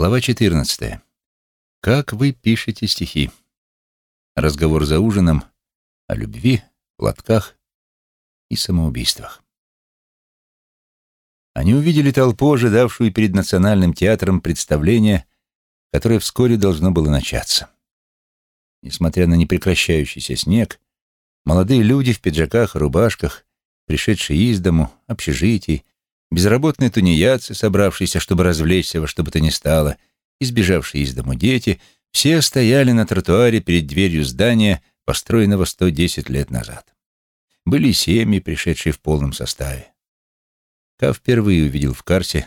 Глава 14. Как вы пишете стихи? Разговор за ужином о любви, платках и самоубийствах. Они увидели толпу, ожидавшую перед Национальным театром представление, которое вскоре должно было начаться. Несмотря на непрекращающийся снег, молодые люди в пиджаках рубашках, пришедшие из дому, общежитий, Безработные тунеядцы, собравшиеся, чтобы развлечься во что бы то ни стало, избежавшие из дому дети, все стояли на тротуаре перед дверью здания, построенного 110 лет назад. Были семьи, пришедшие в полном составе. Ка впервые увидел в карте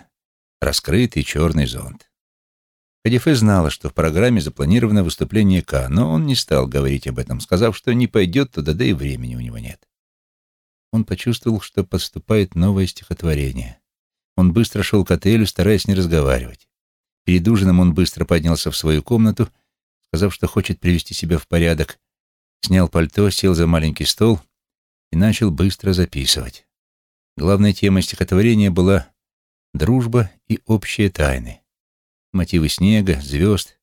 раскрытый черный зонт. Кадифе знала, что в программе запланировано выступление К, но он не стал говорить об этом, сказав, что не пойдет туда, да и времени у него нет он почувствовал, что подступает новое стихотворение. Он быстро шел к отелю, стараясь не разговаривать. Перед ужином он быстро поднялся в свою комнату, сказав, что хочет привести себя в порядок, снял пальто, сел за маленький стол и начал быстро записывать. Главной темой стихотворения была дружба и общие тайны. Мотивы снега, звезд,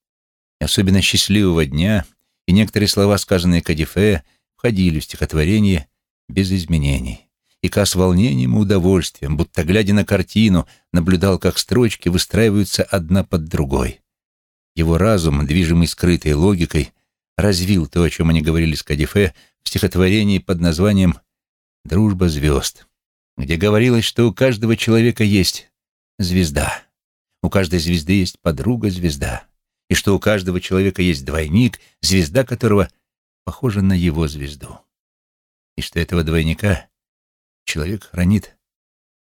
особенно счастливого дня и некоторые слова, сказанные Кадифе, входили в стихотворение без изменений. И Ка с волнением и удовольствием, будто глядя на картину, наблюдал, как строчки выстраиваются одна под другой. Его разум, движимый скрытой логикой, развил то, о чем они говорили с Кадифе в стихотворении под названием «Дружба звезд», где говорилось, что у каждого человека есть звезда, у каждой звезды есть подруга-звезда, и что у каждого человека есть двойник, звезда которого похожа на его звезду и что этого двойника человек хранит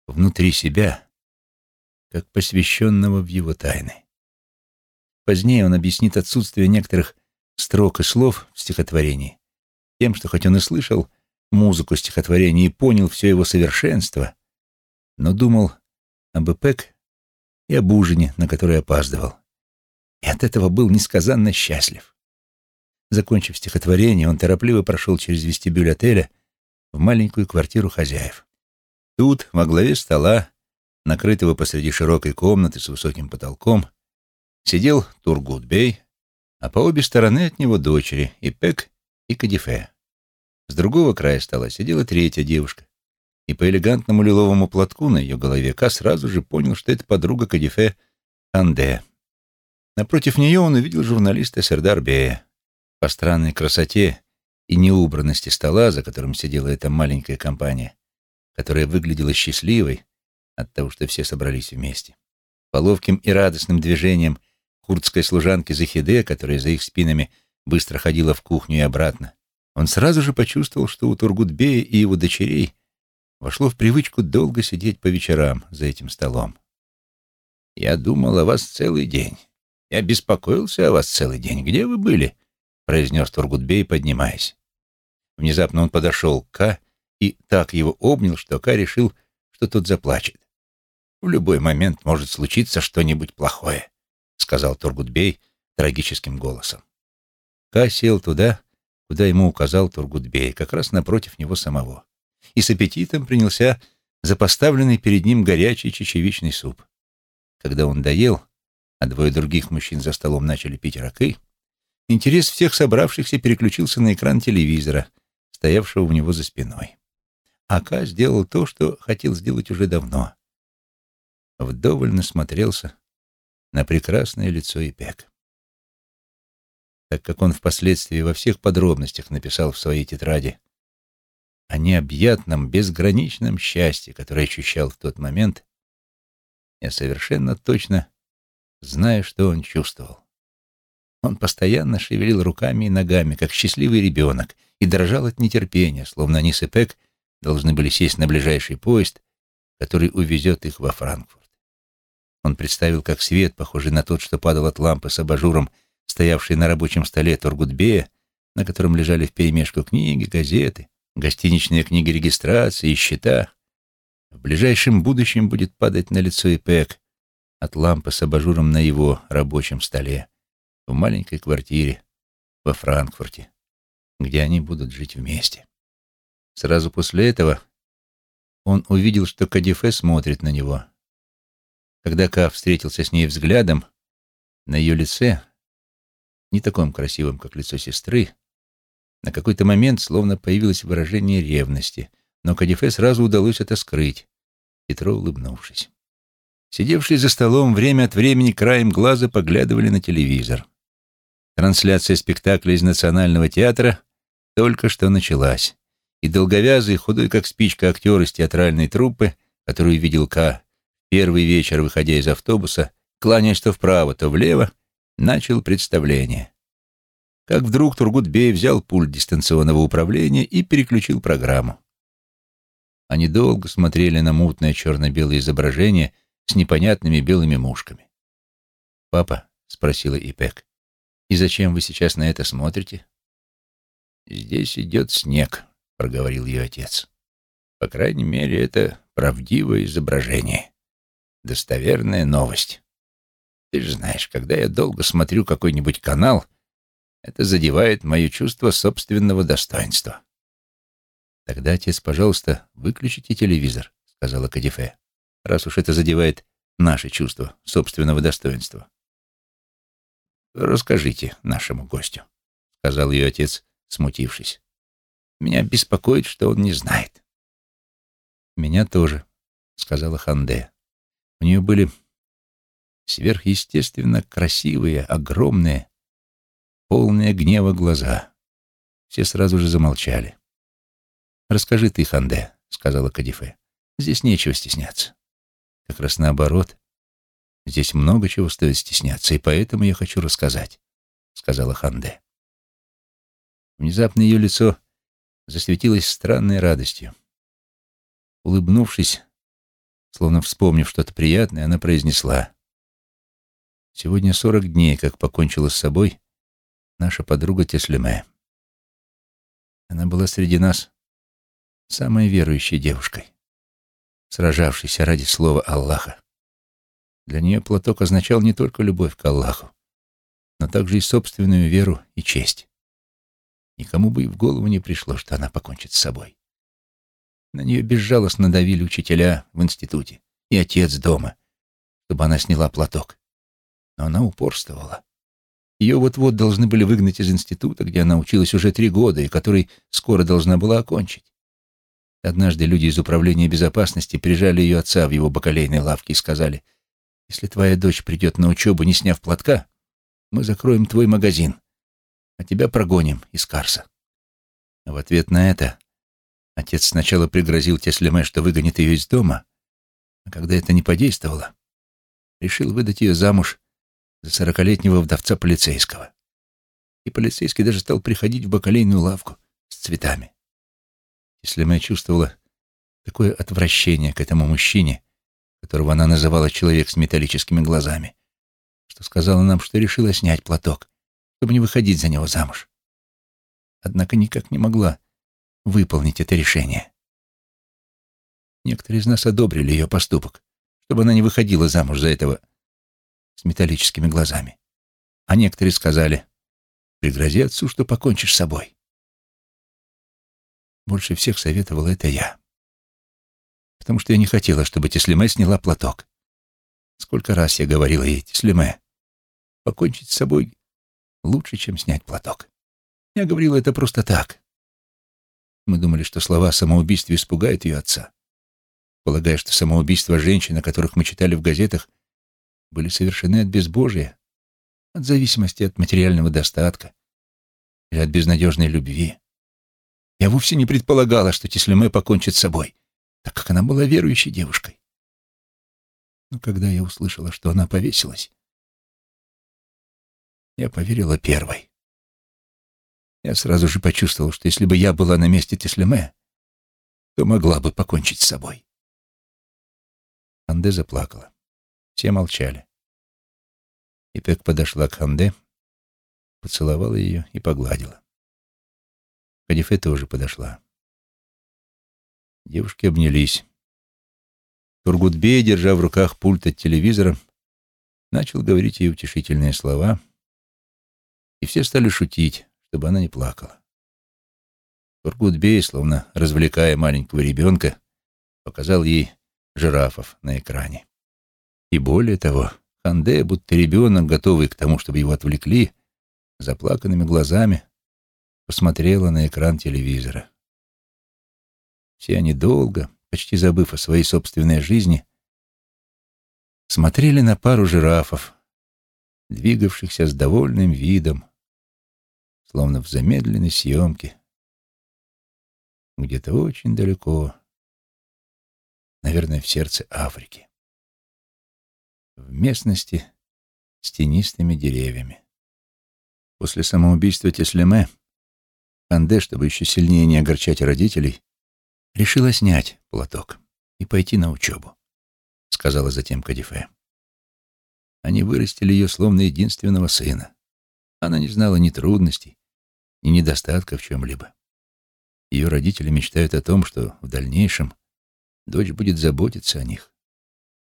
внутри себя, как посвященного в его тайны. Позднее он объяснит отсутствие некоторых строк и слов в стихотворении тем, что хоть он и слышал музыку стихотворения и понял все его совершенство, но думал об Эпек и об ужине, на который опаздывал, и от этого был несказанно счастлив. Закончив стихотворение, он торопливо прошел через вестибюль отеля в маленькую квартиру хозяев. Тут, во главе стола, накрытого посреди широкой комнаты с высоким потолком, сидел Тургутбей, а по обе стороны от него дочери, и Пек, и Кадифе. С другого края стола сидела третья девушка, и по элегантному лиловому платку на ее голове Ка сразу же понял, что это подруга Кадифе Анде. Напротив нее он увидел журналиста Сердар Бея. По странной красоте и неубранности стола, за которым сидела эта маленькая компания, которая выглядела счастливой от того, что все собрались вместе. По ловким и радостным движениям курдской служанки Захиде, которая за их спинами быстро ходила в кухню и обратно, он сразу же почувствовал, что у Тургутбея и его дочерей вошло в привычку долго сидеть по вечерам за этим столом. «Я думал о вас целый день. Я беспокоился о вас целый день. Где вы были?» — произнес Тургутбей, поднимаясь. Внезапно он подошел к Ка и так его обнял, что Ка решил, что тот заплачет. «В любой момент может случиться что-нибудь плохое», — сказал Тургутбей трагическим голосом. Ка сел туда, куда ему указал Тургутбей, как раз напротив него самого, и с аппетитом принялся за поставленный перед ним горячий чечевичный суп. Когда он доел, а двое других мужчин за столом начали пить ракы, интерес всех собравшихся переключился на экран телевизора, стоявшего у него за спиной. Ака сделал то, что хотел сделать уже давно. Вдоволь насмотрелся на прекрасное лицо Ипек. Так как он впоследствии во всех подробностях написал в своей тетради о необъятном, безграничном счастье, которое ощущал в тот момент, я совершенно точно знаю, что он чувствовал. Он постоянно шевелил руками и ногами, как счастливый ребенок, и дрожал от нетерпения, словно они с Эпек должны были сесть на ближайший поезд, который увезет их во Франкфурт. Он представил, как свет, похожий на тот, что падал от лампы с абажуром, стоявший на рабочем столе Тургутбея, на котором лежали вперемешку книги, газеты, гостиничные книги регистрации и счета, в ближайшем будущем будет падать на лицо Эпек от лампы с абажуром на его рабочем столе в маленькой квартире во Франкфурте, где они будут жить вместе. Сразу после этого он увидел, что Кадифе смотрит на него. Когда Ка встретился с ней взглядом, На ее лице, не таком красивом, как лицо сестры, на какой-то момент словно появилось выражение ревности, но Кадифе сразу удалось это скрыть, хитро улыбнувшись. Сидевшие за столом время от времени краем глаза поглядывали на телевизор. Трансляция спектакля из Национального театра только что началась, и долговязый, худой как спичка актер из театральной труппы, которую видел К. первый вечер, выходя из автобуса, кланяясь то вправо, то влево, начал представление. Как вдруг Тургутбей взял пульт дистанционного управления и переключил программу. Они долго смотрели на мутное черно-белое изображение с непонятными белыми мушками. «Папа?» — спросила Ипек. «И зачем вы сейчас на это смотрите?» «Здесь идет снег», — проговорил ее отец. «По крайней мере, это правдивое изображение. Достоверная новость. Ты же знаешь, когда я долго смотрю какой-нибудь канал, это задевает мое чувство собственного достоинства». «Тогда, отец, пожалуйста, выключите телевизор», — сказала Кадифе, «раз уж это задевает наше чувство собственного достоинства». «Расскажите нашему гостю», — сказал ее отец, смутившись. «Меня беспокоит, что он не знает». «Меня тоже», — сказала Ханде. У нее были сверхъестественно красивые, огромные, полные гнева глаза. Все сразу же замолчали. «Расскажи ты, Ханде», — сказала Кадифе. «Здесь нечего стесняться». «Как раз наоборот. Здесь много чего стоит стесняться, и поэтому я хочу рассказать», — сказала Ханде. Внезапно ее лицо засветилось странной радостью. Улыбнувшись, словно вспомнив что-то приятное, она произнесла. «Сегодня сорок дней, как покончила с собой наша подруга Теслеме. Она была среди нас самой верующей девушкой, сражавшейся ради слова Аллаха. Для нее платок означал не только любовь к Аллаху, но также и собственную веру и честь. Никому бы и в голову не пришло, что она покончит с собой. На нее безжалостно давили учителя в институте и отец дома, чтобы она сняла платок. Но она упорствовала. Ее вот-вот должны были выгнать из института, где она училась уже три года и который скоро должна была окончить. Однажды люди из управления безопасности прижали ее отца в его бакалейной лавке и сказали, «Если твоя дочь придет на учебу, не сняв платка, мы закроем твой магазин, а тебя прогоним из Карса». в ответ на это отец сначала пригрозил Теслеме, что выгонит ее из дома, а когда это не подействовало, решил выдать ее замуж за сорокалетнего вдовца полицейского. И полицейский даже стал приходить в бакалейную лавку с цветами если Слеме чувствовала такое отвращение к этому мужчине, которого она называла человек с металлическими глазами, что сказала нам, что решила снять платок, чтобы не выходить за него замуж. Однако никак не могла выполнить это решение. Некоторые из нас одобрили ее поступок, чтобы она не выходила замуж за этого с металлическими глазами. А некоторые сказали, пригрози отцу, что покончишь с собой. Больше всех советовала это я. Потому что я не хотела, чтобы Теслиме сняла платок. Сколько раз я говорила ей, Теслиме, покончить с собой лучше, чем снять платок. Я говорила это просто так. Мы думали, что слова о самоубийстве испугают ее отца, полагая, что самоубийства женщин, о которых мы читали в газетах, были совершены от безбожия, от зависимости от материального достатка или от безнадежной любви. Я вовсе не предполагала, что Теслеме покончит с собой, так как она была верующей девушкой. Но когда я услышала, что она повесилась, я поверила первой. Я сразу же почувствовал, что если бы я была на месте Теслеме, то могла бы покончить с собой. Ханде заплакала. Все молчали. Ипек подошла к Ханде, поцеловала ее и погладила. Кадифе тоже подошла. Девушки обнялись. Тургутбей, держа в руках пульт от телевизора, начал говорить ей утешительные слова, и все стали шутить, чтобы она не плакала. Тургутбей, словно развлекая маленького ребенка, показал ей жирафов на экране. И более того, Ханде, будто ребенок, готовый к тому, чтобы его отвлекли, заплаканными глазами посмотрела на экран телевизора. Все они долго, почти забыв о своей собственной жизни, смотрели на пару жирафов, двигавшихся с довольным видом, словно в замедленной съемке, где-то очень далеко, наверное, в сердце Африки, в местности с тенистыми деревьями. После самоубийства Теслеме Анде, чтобы еще сильнее не огорчать родителей, решила снять платок и пойти на учебу, сказала затем Кадифе. Они вырастили ее словно единственного сына. Она не знала ни трудностей, ни недостатков в чем-либо. Ее родители мечтают о том, что в дальнейшем дочь будет заботиться о них.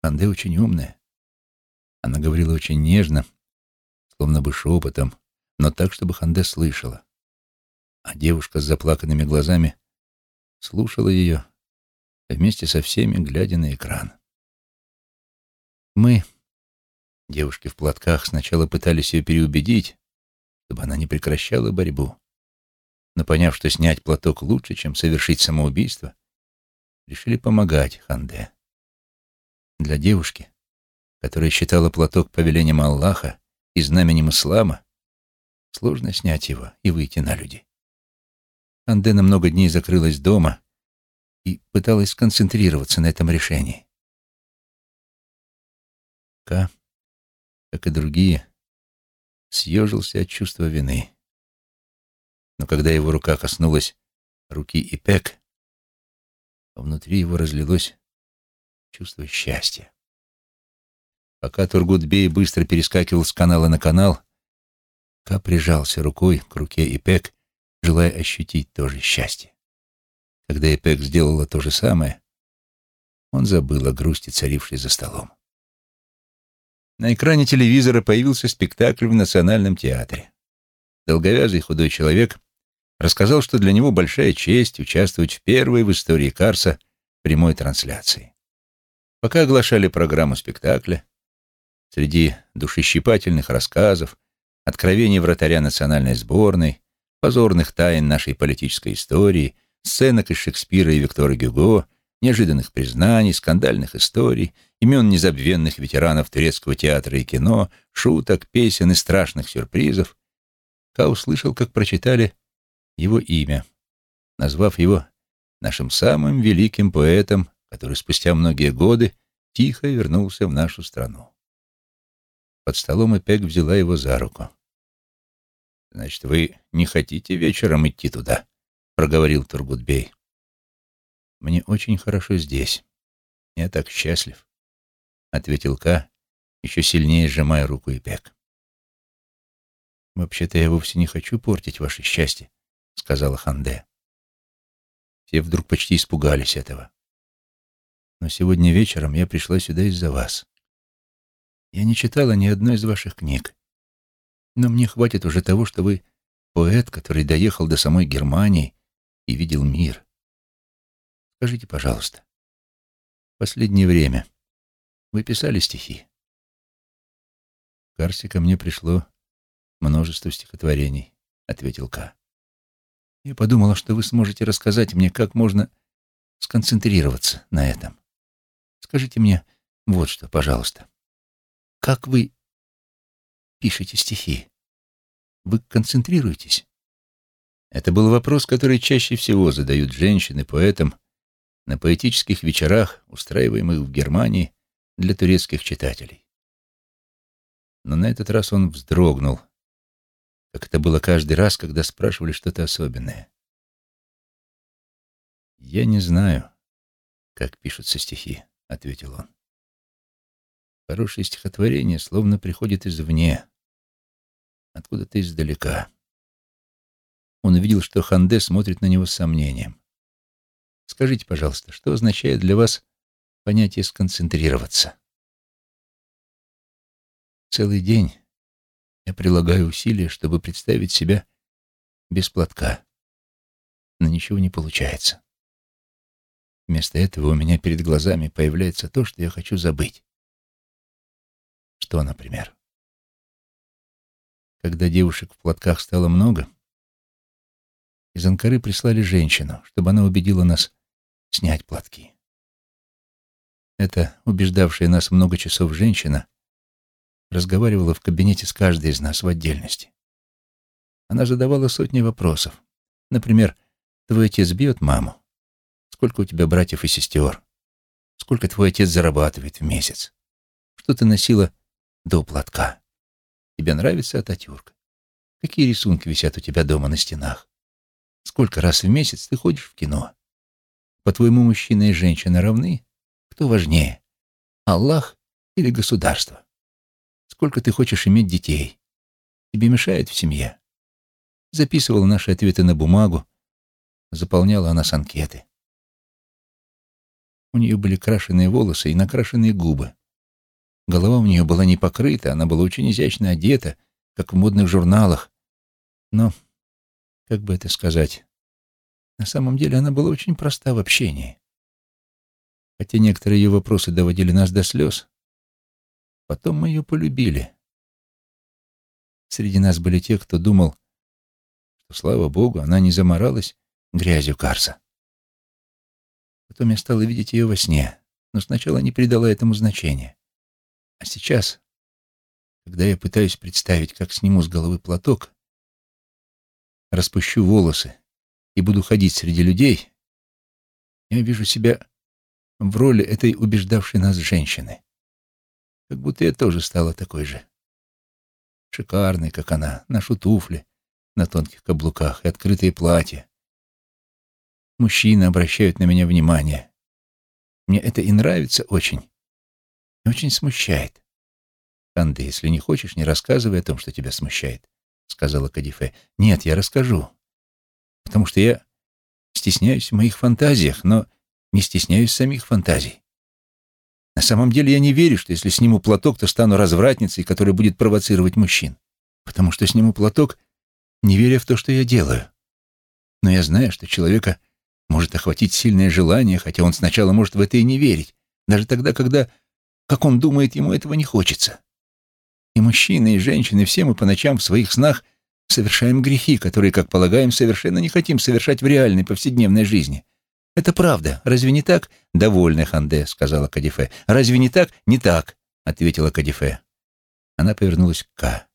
Анде очень умная. Она говорила очень нежно, словно бы шепотом, но так, чтобы Ханде слышала. А девушка с заплаканными глазами слушала ее, вместе со всеми глядя на экран. Мы, девушки в платках, сначала пытались ее переубедить, чтобы она не прекращала борьбу. Но поняв, что снять платок лучше, чем совершить самоубийство, решили помогать Ханде. Для девушки, которая считала платок повелением Аллаха и знаменем ислама, сложно снять его и выйти на люди. Анде на много дней закрылась дома и пыталась сконцентрироваться на этом решении. Ка, как и другие, съежился от чувства вины. Но когда его рука коснулась руки Ипек, внутри его разлилось чувство счастья. Пока Тургутбей быстро перескакивал с канала на канал, Ка прижался рукой к руке Ипек желая ощутить то же счастье. Когда Эпек сделала то же самое, он забыл о грусти, царившей за столом. На экране телевизора появился спектакль в Национальном театре. Долговязый худой человек рассказал, что для него большая честь участвовать в первой в истории Карса прямой трансляции. Пока оглашали программу спектакля, среди душещипательных рассказов, откровений вратаря национальной сборной, позорных тайн нашей политической истории, сценок из Шекспира и Виктора Гюго, неожиданных признаний, скандальных историй, имен незабвенных ветеранов турецкого театра и кино, шуток, песен и страшных сюрпризов, Ка услышал, как прочитали его имя, назвав его нашим самым великим поэтом, который спустя многие годы тихо вернулся в нашу страну. Под столом Эпек взяла его за руку. «Значит, вы не хотите вечером идти туда?» — проговорил Тургутбей. «Мне очень хорошо здесь. Я так счастлив», — ответил Ка, еще сильнее сжимая руку Ипек. «Вообще-то я вовсе не хочу портить ваше счастье», — сказала Ханде. Все вдруг почти испугались этого. «Но сегодня вечером я пришла сюда из-за вас. Я не читала ни одной из ваших книг. Но мне хватит уже того, что вы поэт, который доехал до самой Германии и видел мир. Скажите, пожалуйста, в последнее время вы писали стихи? В Карсе ко мне пришло множество стихотворений, — ответил Ка. Я подумала, что вы сможете рассказать мне, как можно сконцентрироваться на этом. Скажите мне вот что, пожалуйста. Как вы пишете стихи? Вы концентрируетесь? Это был вопрос, который чаще всего задают женщины поэтам на поэтических вечерах, устраиваемых в Германии для турецких читателей. Но на этот раз он вздрогнул, как это было каждый раз, когда спрашивали что-то особенное. «Я не знаю, как пишутся стихи», — ответил он. «Хорошее стихотворение словно приходит извне, откуда-то издалека. Он увидел, что Ханде смотрит на него с сомнением. «Скажите, пожалуйста, что означает для вас понятие «сконцентрироваться»?» Целый день я прилагаю усилия, чтобы представить себя без платка, но ничего не получается. Вместо этого у меня перед глазами появляется то, что я хочу забыть. Что, например? Когда девушек в платках стало много, из Анкары прислали женщину, чтобы она убедила нас снять платки. Эта убеждавшая нас много часов женщина разговаривала в кабинете с каждой из нас в отдельности. Она задавала сотни вопросов. Например, «Твой отец бьет маму? Сколько у тебя братьев и сестер? Сколько твой отец зарабатывает в месяц? Что ты носила до платка? Тебе нравится Ататюрк? Какие рисунки висят у тебя дома на стенах? Сколько раз в месяц ты ходишь в кино? По-твоему, мужчина и женщина равны? Кто важнее, Аллах или государство? Сколько ты хочешь иметь детей? Тебе мешает в семье? Записывала наши ответы на бумагу, заполняла она с анкеты. У нее были крашеные волосы и накрашенные губы. Голова у нее была не покрыта, она была очень изящно одета, как в модных журналах. Но, как бы это сказать, на самом деле она была очень проста в общении. Хотя некоторые ее вопросы доводили нас до слез, потом мы ее полюбили. Среди нас были те, кто думал, что, слава богу, она не заморалась грязью Карса. Потом я стала видеть ее во сне, но сначала не придала этому значения. А сейчас, когда я пытаюсь представить, как сниму с головы платок, распущу волосы и буду ходить среди людей, я вижу себя в роли этой убеждавшей нас женщины. Как будто я тоже стала такой же. Шикарной, как она, ношу туфли на тонких каблуках и открытые платья. Мужчины обращают на меня внимание. Мне это и нравится очень, и очень смущает. «Канде, если не хочешь, не рассказывай о том, что тебя смущает», — сказала Кадифе. «Нет, я расскажу, потому что я стесняюсь в моих фантазиях, но не стесняюсь самих фантазий. На самом деле я не верю, что если сниму платок, то стану развратницей, которая будет провоцировать мужчин. Потому что сниму платок, не веря в то, что я делаю. Но я знаю, что человека может охватить сильное желание, хотя он сначала может в это и не верить, даже тогда, когда, как он думает, ему этого не хочется. И мужчины, и женщины, все мы по ночам в своих снах совершаем грехи, которые, как полагаем, совершенно не хотим совершать в реальной повседневной жизни. Это правда. Разве не так? Довольно, Ханде, сказала Кадифе. Разве не так? Не так, ответила Кадифе. Она повернулась к Ка.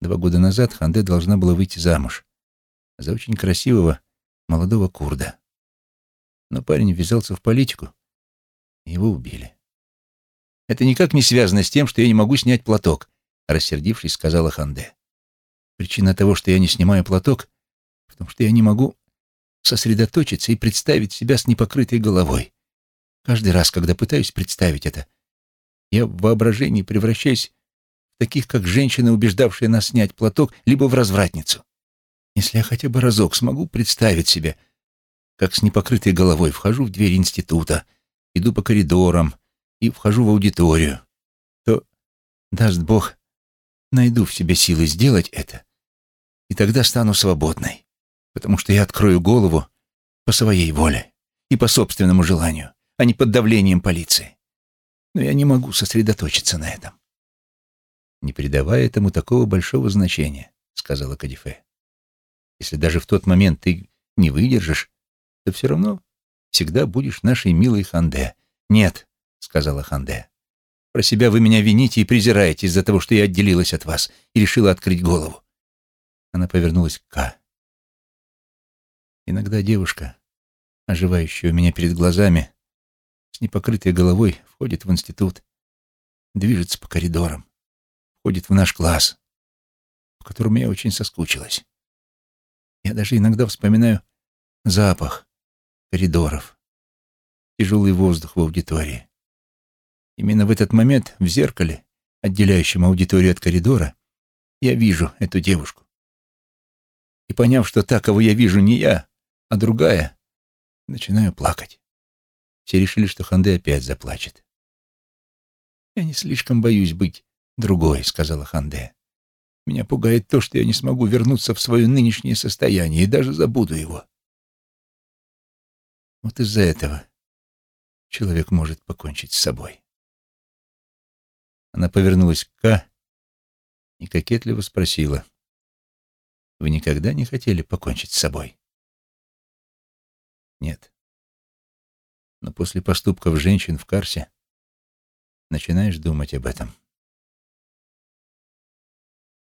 Два года назад Ханде должна была выйти замуж за очень красивого молодого курда. Но парень ввязался в политику, его убили. «Это никак не связано с тем, что я не могу снять платок», — рассердившись, сказала Ханде. «Причина того, что я не снимаю платок, в том, что я не могу сосредоточиться и представить себя с непокрытой головой. Каждый раз, когда пытаюсь представить это, я в воображении превращаюсь в таких, как женщины, убеждавшие нас снять платок, либо в развратницу. Если я хотя бы разок смогу представить себе, как с непокрытой головой вхожу в дверь института, иду по коридорам и вхожу в аудиторию, то, даст Бог, найду в себе силы сделать это, и тогда стану свободной, потому что я открою голову по своей воле и по собственному желанию, а не под давлением полиции. Но я не могу сосредоточиться на этом. «Не придавая этому такого большого значения», — сказала Кадифе. Если даже в тот момент ты не выдержишь, то все равно всегда будешь нашей милой Ханде. Нет, сказала Ханде. Про себя вы меня вините и презираете из-за того, что я отделилась от вас и решила открыть голову. Она повернулась к Ка. Иногда девушка, оживающая у меня перед глазами, с непокрытой головой входит в институт, движется по коридорам, входит в наш класс, в котором я очень соскучилась. Я даже иногда вспоминаю запах коридоров, тяжелый воздух в аудитории. Именно в этот момент в зеркале, отделяющем аудиторию от коридора, я вижу эту девушку. И поняв, что та, кого я вижу, не я, а другая, начинаю плакать. Все решили, что Ханде опять заплачет. «Я не слишком боюсь быть другой», — сказала Ханде. Меня пугает то, что я не смогу вернуться в свое нынешнее состояние и даже забуду его. Вот из-за этого человек может покончить с собой. Она повернулась к Ка и кокетливо спросила. «Вы никогда не хотели покончить с собой?» «Нет. Но после поступков женщин в Карсе начинаешь думать об этом.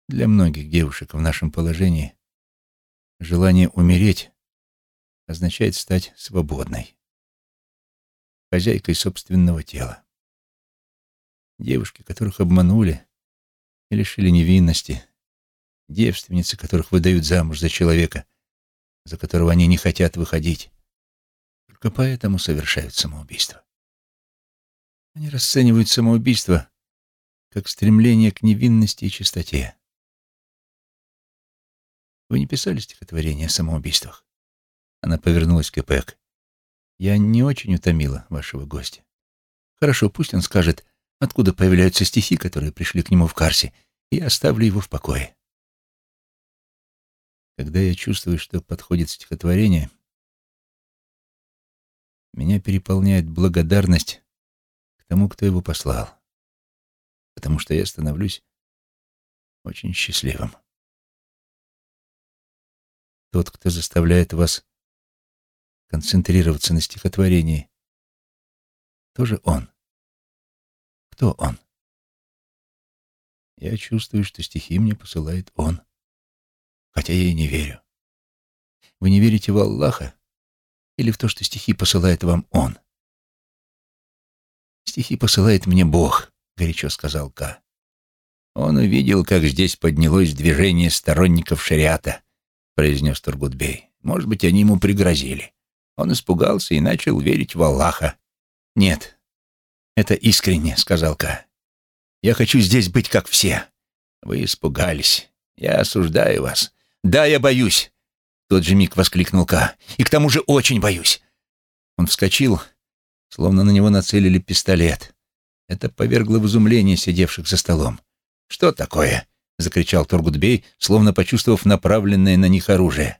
Для многих девушек в нашем положении желание умереть означает стать свободной, хозяйкой собственного тела. Девушки, которых обманули и лишили невинности, девственницы, которых выдают замуж за человека, за которого они не хотят выходить, только поэтому совершают самоубийство. Они расценивают самоубийство как стремление к невинности и чистоте. Вы не писали стихотворение о самоубийствах? Она повернулась к Эпек. Я не очень утомила вашего гостя. Хорошо, пусть он скажет, откуда появляются стихи, которые пришли к нему в Карсе, и оставлю его в покое. Когда я чувствую, что подходит стихотворение, меня переполняет благодарность к тому, кто его послал, потому что я становлюсь очень счастливым. Тот, кто заставляет вас концентрироваться на стихотворении, тоже он. Кто он? Я чувствую, что стихи мне посылает он, хотя я и не верю. Вы не верите в Аллаха или в то, что стихи посылает вам он? Стихи посылает мне Бог, горячо сказал Ка. Он увидел, как здесь поднялось движение сторонников шариата, произнес Тургутбей. Может быть, они ему пригрозили. Он испугался и начал верить в Аллаха. Нет, «Это искренне», — сказал Ка. «Я хочу здесь быть как все. Вы испугались. Я осуждаю вас. Да, я боюсь!» Тот же миг воскликнул Ка. «И к тому же очень боюсь!» Он вскочил, словно на него нацелили пистолет. Это повергло в изумление сидевших за столом. «Что такое?» — закричал Тургутбей, словно почувствовав направленное на них оружие.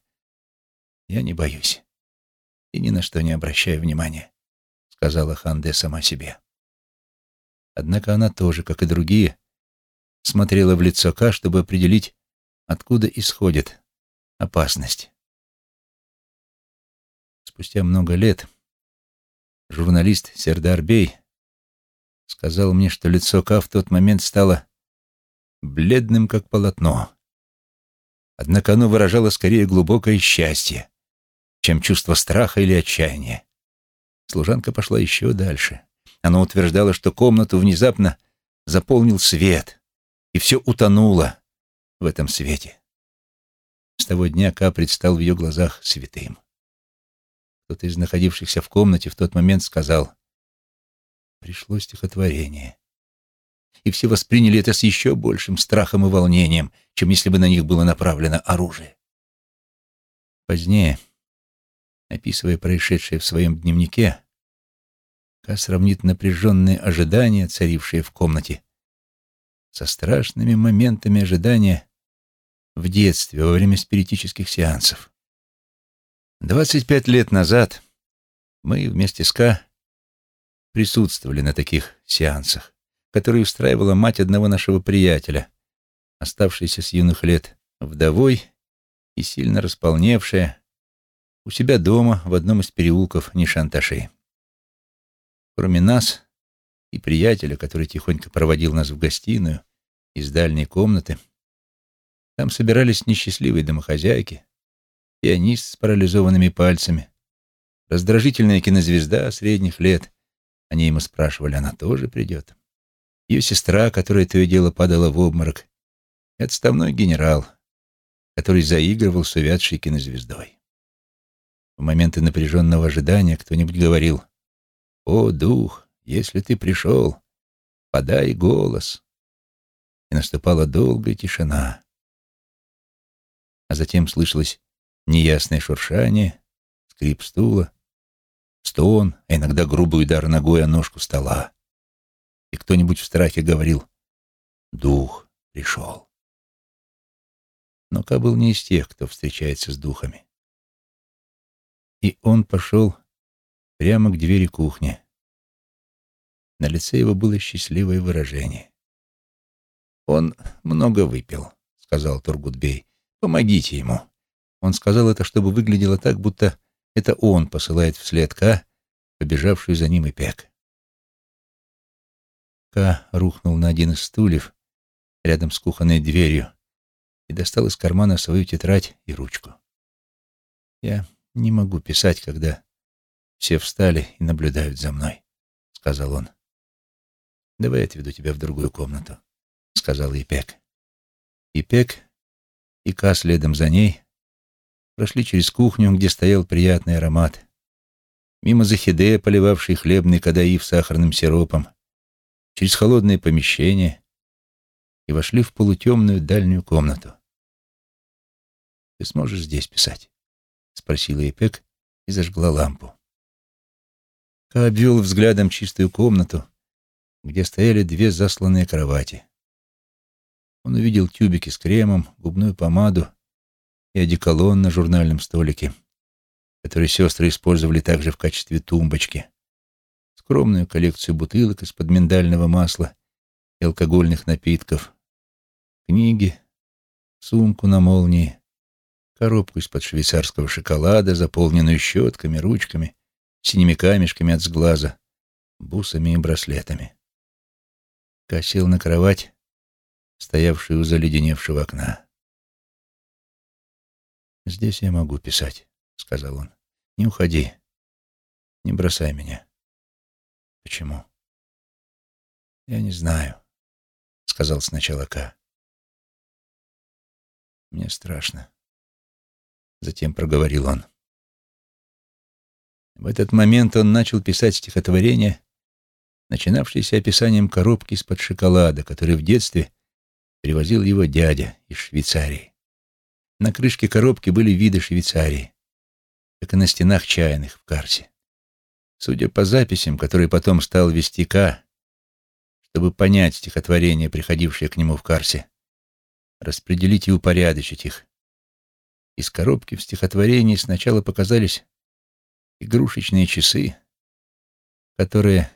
«Я не боюсь и ни на что не обращаю внимания», — сказала Ханде сама себе. Однако она тоже, как и другие, смотрела в лицо Ка, чтобы определить, откуда исходит опасность. Спустя много лет журналист Сердар Бей сказал мне, что лицо Ка в тот момент стало бледным, как полотно. Однако оно выражало скорее глубокое счастье, чем чувство страха или отчаяния. Служанка пошла еще дальше. Она утверждала, что комнату внезапно заполнил свет, и все утонуло в этом свете. С того дня Ка предстал в ее глазах святым. Кто-то из находившихся в комнате в тот момент сказал «Пришло стихотворение». И все восприняли это с еще большим страхом и волнением, чем если бы на них было направлено оружие. Позднее, описывая происшедшее в своем дневнике, Ка сравнит напряженные ожидания, царившие в комнате, со страшными моментами ожидания в детстве, во время спиритических сеансов. Двадцать пять лет назад мы вместе с Ка присутствовали на таких сеансах, которые устраивала мать одного нашего приятеля, оставшаяся с юных лет вдовой и сильно располневшая, у себя дома в одном из переулков Нишанташи. Кроме нас и приятеля, который тихонько проводил нас в гостиную из дальней комнаты, там собирались несчастливые домохозяйки, пианист с парализованными пальцами, раздражительная кинозвезда средних лет. Они ему спрашивали, она тоже придет. Ее сестра, которая то и дело падала в обморок, и отставной генерал, который заигрывал с увядшей кинозвездой. В моменты напряженного ожидания кто-нибудь говорил — «О, дух, если ты пришел, подай голос!» И наступала долгая тишина. А затем слышалось неясное шуршание, скрип стула, стон, а иногда грубый удар ногой о ножку стола. И кто-нибудь в страхе говорил «Дух пришел». Но Ка был не из тех, кто встречается с духами. И он пошел прямо к двери кухни. На лице его было счастливое выражение. «Он много выпил», — сказал Тургутбей. «Помогите ему». Он сказал это, чтобы выглядело так, будто это он посылает вслед Ка, побежавшую за ним и Пек. Ка рухнул на один из стульев рядом с кухонной дверью и достал из кармана свою тетрадь и ручку. «Я не могу писать, когда все встали и наблюдают за мной», — сказал он. «Давай отведу тебя в другую комнату», — сказал Ипек. Ипек и Ка следом за ней прошли через кухню, где стоял приятный аромат, мимо Захидея, поливавшей хлебный кадаив сахарным сиропом, через холодное помещение и вошли в полутемную дальнюю комнату. «Ты сможешь здесь писать?» — спросила Эпек и зажгла лампу. Ка обвел взглядом чистую комнату, где стояли две засланные кровати. Он увидел тюбики с кремом, губную помаду и одеколон на журнальном столике, который сестры использовали также в качестве тумбочки, скромную коллекцию бутылок из-под миндального масла и алкогольных напитков, книги, сумку на молнии, коробку из-под швейцарского шоколада, заполненную щетками, ручками, синими камешками от сглаза, бусами и браслетами. Ка сел на кровать, стоявшую у заледеневшего окна. «Здесь я могу писать», — сказал он. «Не уходи. Не бросай меня». «Почему?» «Я не знаю», — сказал сначала Ка. «Мне страшно», — затем проговорил он. В этот момент он начал писать стихотворение, начинавшееся описанием коробки из-под шоколада, который в детстве привозил его дядя из Швейцарии. На крышке коробки были виды Швейцарии, как и на стенах чайных в Карсе. Судя по записям, которые потом стал вести К, чтобы понять стихотворение, приходившее к нему в Карсе, распределить и упорядочить их. Из коробки в стихотворении сначала показались игрушечные часы, которые,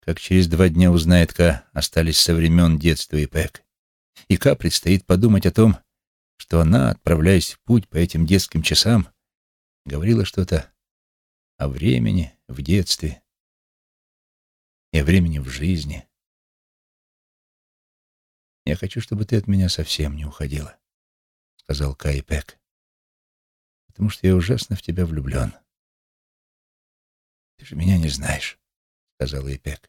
как через два дня узнает К, остались со времен детства и Пэк. И К предстоит подумать о том, что она, отправляясь в путь по этим детским часам, говорила что-то о времени в детстве и о времени в жизни. «Я хочу, чтобы ты от меня совсем не уходила», — сказал Кай Пек, «потому что я ужасно в тебя влюблен». «Ты же меня не знаешь», — сказал Ипек.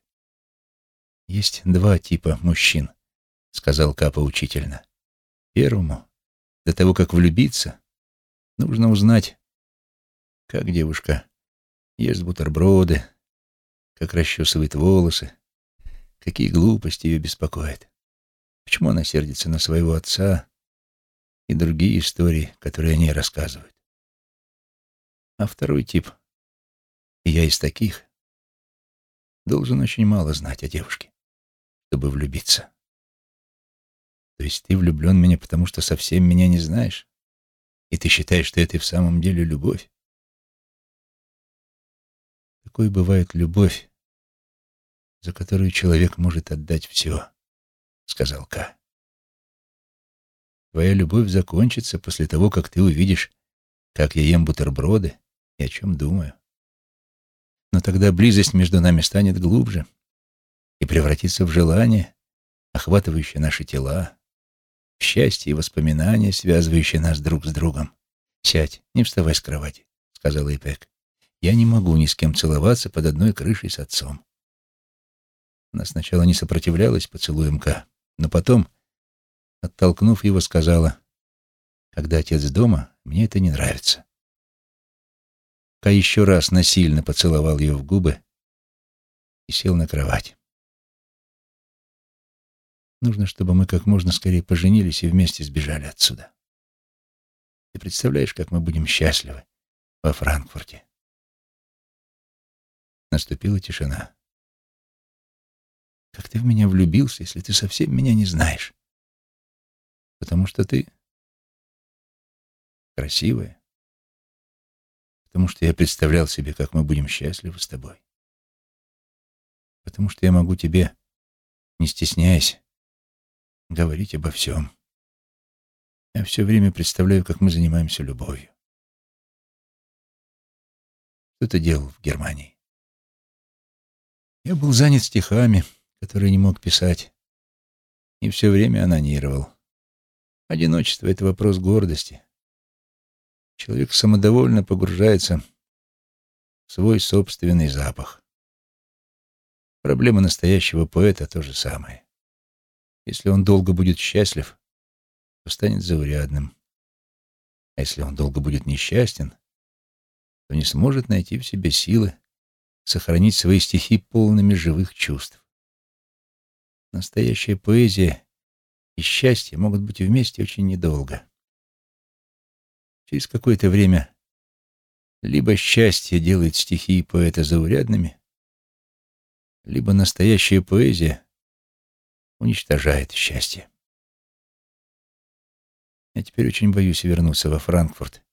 «Есть два типа мужчин», — сказал Капа учительно. «Первому до того, как влюбиться, нужно узнать, как девушка ест бутерброды, как расчесывает волосы, какие глупости ее беспокоят, почему она сердится на своего отца и другие истории, которые о ней рассказывают. А второй тип, и я из таких, должен очень мало знать о девушке, чтобы влюбиться. То есть ты влюблен в меня, потому что совсем меня не знаешь? И ты считаешь, что это и в самом деле любовь? Такой бывает любовь, за которую человек может отдать все, — сказал Ка. Твоя любовь закончится после того, как ты увидишь, как я ем бутерброды и о чем думаю. Но тогда близость между нами станет глубже и превратится в желание, охватывающее наши тела, счастье и воспоминания, связывающие нас друг с другом. «Сядь, не вставай с кровати», — сказала Ипек. «Я не могу ни с кем целоваться под одной крышей с отцом». Она сначала не сопротивлялась поцелуем Ка, но потом, оттолкнув его, сказала, «Когда отец дома, мне это не нравится». Ка еще раз насильно поцеловал ее в губы и сел на кровать. Нужно, чтобы мы как можно скорее поженились и вместе сбежали отсюда. Ты представляешь, как мы будем счастливы во Франкфурте?» Наступила тишина. «Как ты в меня влюбился, если ты совсем меня не знаешь?» «Потому что ты красивая. Потому что я представлял себе, как мы будем счастливы с тобой. Потому что я могу тебе, не стесняясь, говорить обо всем. Я все время представляю, как мы занимаемся любовью. Что ты делал в Германии? Я был занят стихами, которые не мог писать, и все время анонировал. Одиночество — это вопрос гордости. Человек самодовольно погружается в свой собственный запах. Проблема настоящего поэта — то же самое. Если он долго будет счастлив, то станет заурядным. А если он долго будет несчастен, то не сможет найти в себе силы сохранить свои стихи полными живых чувств. Настоящая поэзия и счастье могут быть вместе очень недолго. Через какое-то время либо счастье делает стихи поэта заурядными, либо настоящая поэзия уничтожает счастье. Я теперь очень боюсь вернуться во Франкфурт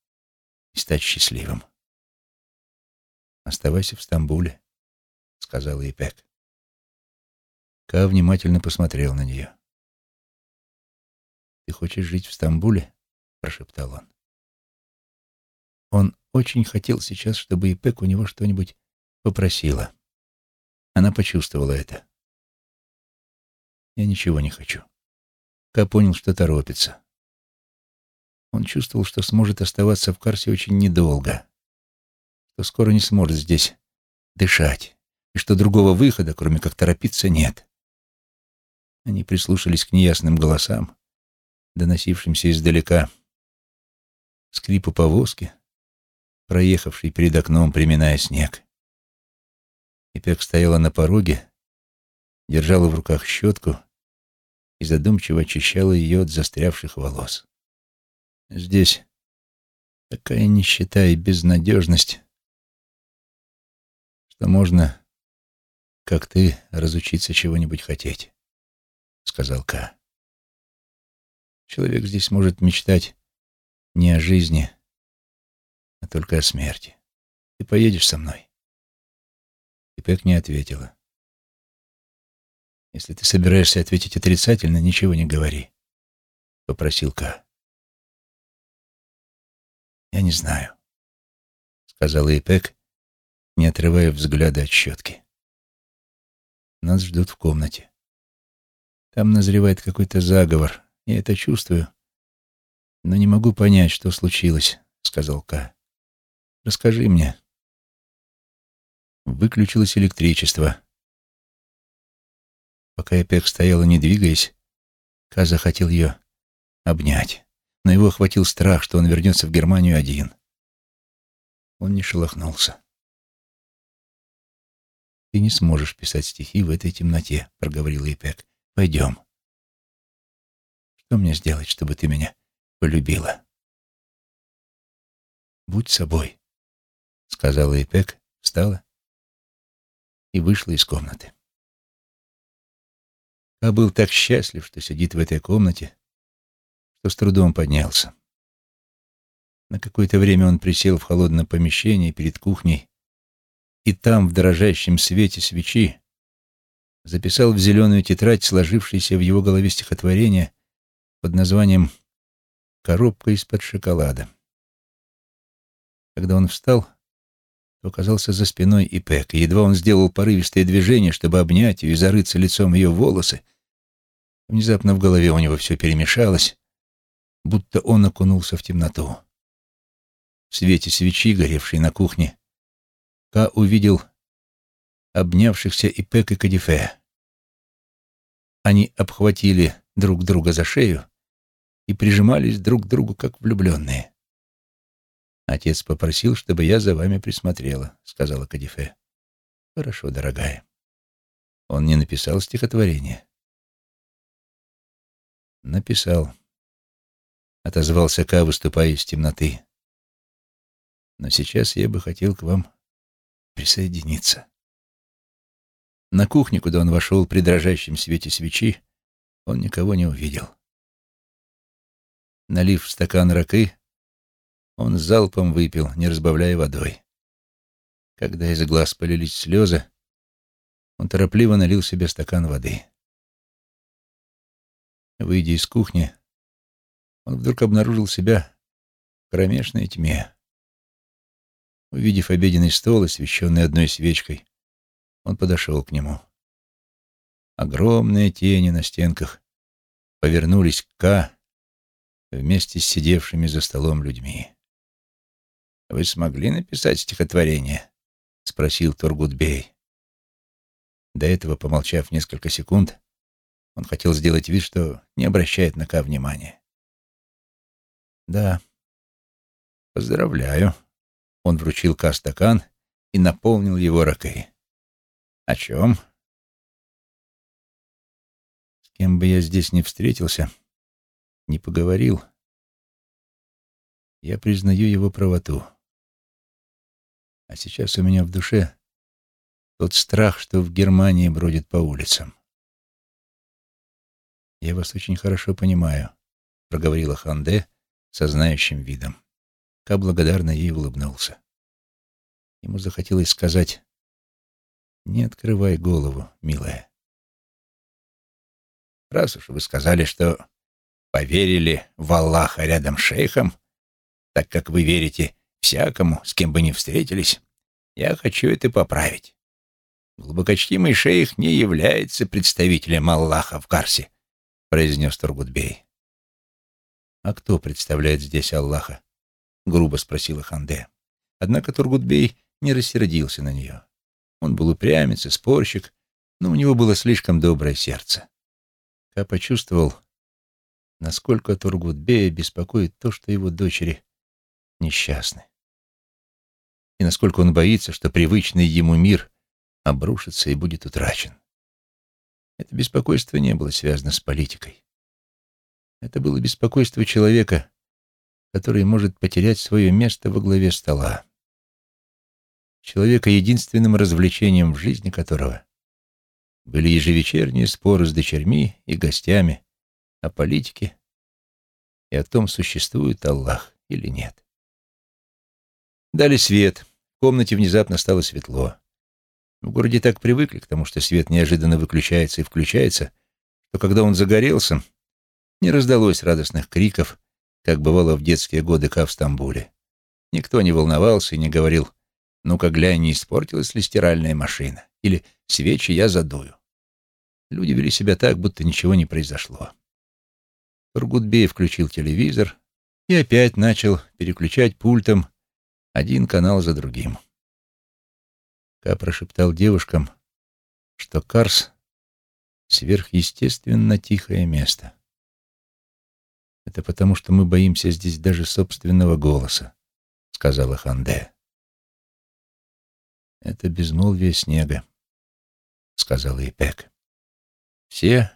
и стать счастливым. «Оставайся в Стамбуле», — сказала Ипек. Ка внимательно посмотрел на нее. «Ты хочешь жить в Стамбуле?» — прошептал он. Он очень хотел сейчас, чтобы Ипек у него что-нибудь попросила. Она почувствовала это. «Я ничего не хочу». Ка понял, что торопится. Он чувствовал, что сможет оставаться в Карсе очень недолго, что скоро не сможет здесь дышать, и что другого выхода, кроме как торопиться, нет. Они прислушались к неясным голосам, доносившимся издалека, скрипу повозки, проехавшей перед окном, приминая снег. И Пек стояла на пороге, держала в руках щетку и задумчиво очищала ее от застрявших волос. Здесь такая нищета и безнадежность, что можно, как ты, разучиться чего-нибудь хотеть, — сказал Ка. Человек здесь может мечтать не о жизни, а только о смерти. Ты поедешь со мной? И Пэк не ответила. Если ты собираешься ответить отрицательно, ничего не говори, — попросил Ка. «Я не знаю», — сказала Ипек, не отрывая взгляда от щетки. «Нас ждут в комнате. Там назревает какой-то заговор. Я это чувствую, но не могу понять, что случилось», — сказал Ка. «Расскажи мне». Выключилось электричество. Пока Эпек стояла, не двигаясь, Ка захотел ее обнять но его охватил страх, что он вернется в Германию один. Он не шелохнулся. «Ты не сможешь писать стихи в этой темноте», — проговорила Ипек. «Пойдем». «Что мне сделать, чтобы ты меня полюбила?» «Будь собой», — сказала Ипек, встала и вышла из комнаты. А был так счастлив, что сидит в этой комнате, что с трудом поднялся. На какое-то время он присел в холодном помещении перед кухней и там, в дрожащем свете свечи, записал в зеленую тетрадь сложившееся в его голове стихотворение под названием «Коробка из-под шоколада». Когда он встал, оказался за спиной Ипек, и едва он сделал порывистое движение, чтобы обнять ее и зарыться лицом ее волосы, внезапно в голове у него все перемешалось, будто он окунулся в темноту. В свете свечи, горевшей на кухне, Ка увидел обнявшихся Ипек и Кадифе. Они обхватили друг друга за шею и прижимались друг к другу, как влюбленные. «Отец попросил, чтобы я за вами присмотрела», — сказала Кадифе. «Хорошо, дорогая». Он не написал стихотворение. Написал. — отозвался Ка, выступая из темноты. «Но сейчас я бы хотел к вам присоединиться». На кухне, куда он вошел при дрожащем свете свечи, он никого не увидел. Налив в стакан ракы, он залпом выпил, не разбавляя водой. Когда из глаз полились слезы, он торопливо налил себе стакан воды. Выйдя из кухни, он вдруг обнаружил себя в кромешной тьме. Увидев обеденный стол, освещенный одной свечкой, он подошел к нему. Огромные тени на стенках повернулись к Ка вместе с сидевшими за столом людьми. «Вы смогли написать стихотворение?» — спросил Тургутбей. До этого, помолчав несколько секунд, он хотел сделать вид, что не обращает на Ка внимания. «Да, поздравляю». Он вручил Ка стакан и наполнил его ракой. «О чем?» «С кем бы я здесь не встретился, не поговорил, я признаю его правоту. А сейчас у меня в душе тот страх, что в Германии бродит по улицам. «Я вас очень хорошо понимаю», — проговорила Ханде со знающим видом. Ка благодарно ей улыбнулся. Ему захотелось сказать «Не открывай голову, милая». «Раз уж вы сказали, что поверили в Аллаха рядом с шейхом, так как вы верите всякому, с кем бы ни встретились, я хочу это поправить. Глубокочтимый шейх не является представителем Аллаха в Карсе, произнес Тургутбей. А кто представляет здесь Аллаха? грубо спросила Ханде. Однако Тургутбей не рассердился на нее. Он был упрямец и спорщик, но у него было слишком доброе сердце. Ка почувствовал, насколько Тургутбея беспокоит то, что его дочери несчастны. И насколько он боится, что привычный ему мир обрушится и будет утрачен. Это беспокойство не было связано с политикой. Это было беспокойство человека, который может потерять свое место во главе стола. Человека, единственным развлечением в жизни которого были ежевечерние споры с дочерьми и гостями о политике и о том, существует Аллах или нет. Дали свет. Комнате внезапно стало светло. В городе так привыкли к тому, что свет неожиданно выключается и включается, что когда он загорелся, не раздалось радостных криков, как бывало в детские годы Ка в Стамбуле. Никто не волновался и не говорил «Ну-ка глянь, не испортилась ли стиральная машина?» или «Свечи я задую». Люди вели себя так, будто ничего не произошло. Тургутбей включил телевизор и опять начал переключать пультом один канал за другим. Ка прошептал девушкам, что Карс — сверхъестественно тихое место. «Это потому, что мы боимся здесь даже собственного голоса», — сказала Ханде. «Это безмолвие снега», — сказала Ипек. Все,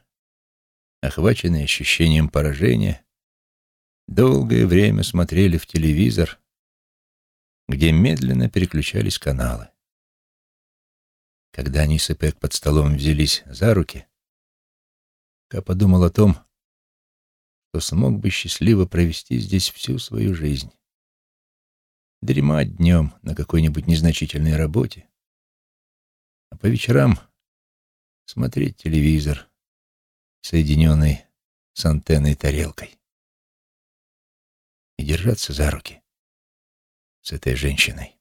охваченные ощущением поражения, долгое время смотрели в телевизор, где медленно переключались каналы. Когда они с Эпек под столом взялись за руки, Ка подумал о том, что смог бы счастливо провести здесь всю свою жизнь. Дремать днем на какой-нибудь незначительной работе, а по вечерам смотреть телевизор, соединенный с антенной тарелкой, и держаться за руки с этой женщиной.